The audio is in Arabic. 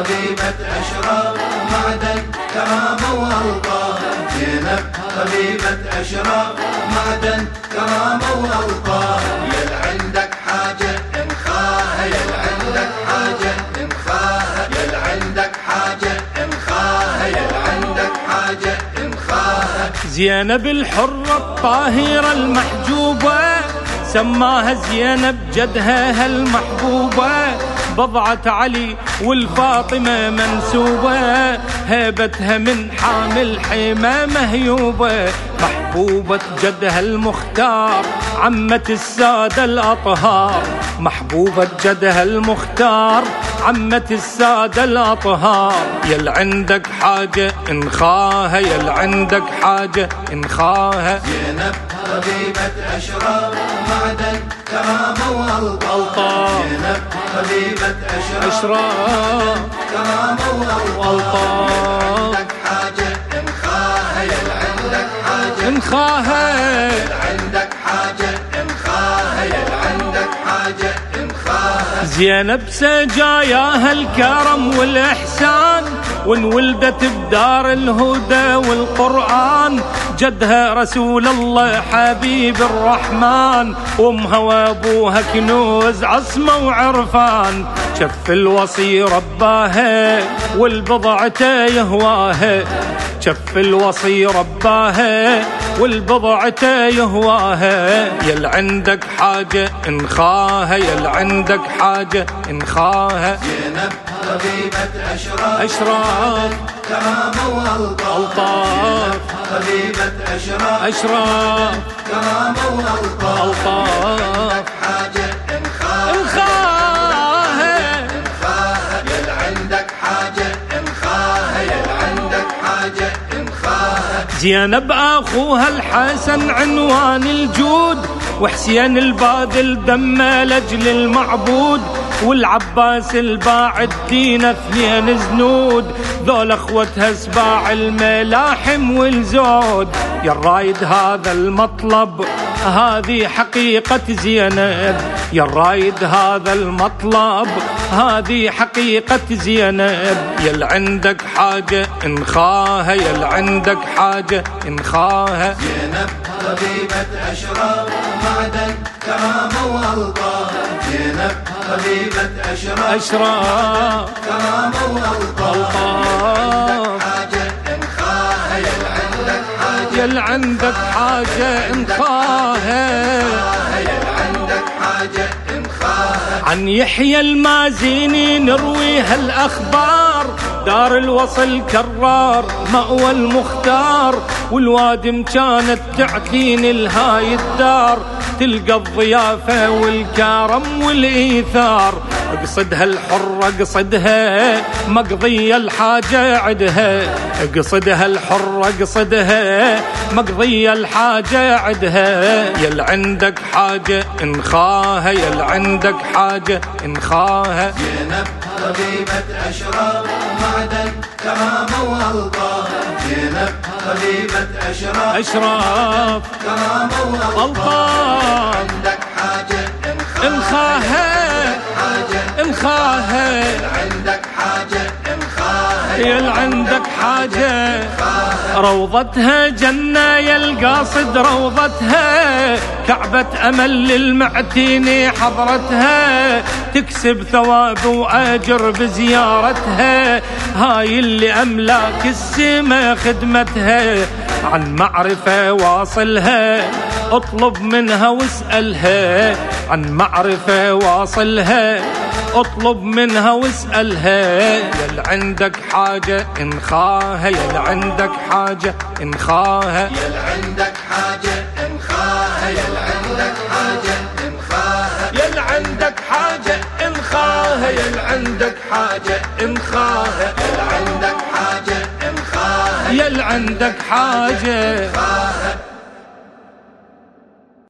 طبيبة أشراف معدن كرامة وألطاف زينب طبيبة أشراف معدن كرامة وألطاف يل عندك حاجة إنخاها يل عندك حاجة إنخاها. يل عندك حاجة إنخاها يل عندك حاجة إنخاها. زينب الحرة الطاهرة المحجوبة سماها زينب جدها هالمحبوبة. بضعة علي والفاطمة منسوبة. هيبتها من حامل حيمة مهيوبة محبوبة جدها المختار عمة السادة الأطهار. محبوبة جدها المختار عمة السادة الأطهار. يل عندك حاجة إنخاها يل عندك حاجة إنخاها. زينب طبيبة أشراف معدن كرامة والطاف زينب طبيبة أشراف كرامة والطاف عندك حاجة انخاها يل عندك حاجة. انخاها عندك حاجة انخاها يل عندك حاجة انخاها زينب سجاياها الكرم والإحسان. وانولدت بدار الهدى والقرآن جدها رسول الله حبيب الرحمن. وامها وابوها كنوز عصمة وعرفان. شف الوصي رباها والبضعة يهواها شف الوصي رباها والبضعة يهواها يل عندك حاجة إنخاها يل عندك حاجة إنخاها. زينب طبيبة أشراف. أشراف. كرامة وألطاف طبيبة أشراف. أشراف. كرامة وألطاف ألطاف. حاجة انخاها انخاها انخاها يل عندك حاجة انخاها يل عندك حاجة انخاها زينب أخوها الحسن عنوان الجود. وحسين الباذل دمه لأجل المعبود والعباس الباع الدين اثنين زنود. ذول اخوتها سباع الملاحم والزود. يا الرايد هذا المطلب هذه حقيقة زينب. يا الرايد هذا المطلب هذه حقيقة زينب. يل عندك حاجة انخاها يل عندك حاجة انخاها زينب طبيبة أشراف معدن كرامة وألطاف. زينب طبيبة أشراف. أشراف. كرامة ألطاف حاجة انخاها يل عندك حاجة. يل عندك حاجة انخاها يل عندك حاجة انخاها عن يحيى المازيني نروي هالأخبار. دار الوصل كرار مأوى المختار والوادم كانت تعتين الهاي الدار تلقى الضيافة والكرم والإيثار. اقصدها الحرة اقصدها مقضية الحاجة عدها. اقصدها الحرة اقصدها مقضية الحاجة عدها. يل عندك حاجة انخاها يل عندك حاجة انخاها زينب طبيبة أشراف معدن كرامة وألطاف زينب طبيبة أشراف أشراف كرامة وألطاف ألطاف عندك حاجة انخاها انخاها عندك حاجة انخاها يل عندك حاجة. روضتها جنة يا القاصد روضتها. كعبة أمل للمعتيني حضرتها. تكسب ثواب وأجر بزيارتها. هاي اللي أملاك السما خدمتها. عن معرفة واصلها اطلب منها واسألها. عن معرفة واصلها اطلب منها واسألها. يل عندك حاجة انخاها يل عندك حاجة انخاها يل عندك حاجة انخاها يل عندك حاجة انخاها يل عندك حاجة انخاها يل عندك حاجة انخاها يل عندك حاجة انخاها يل عندك حاجة. انخاها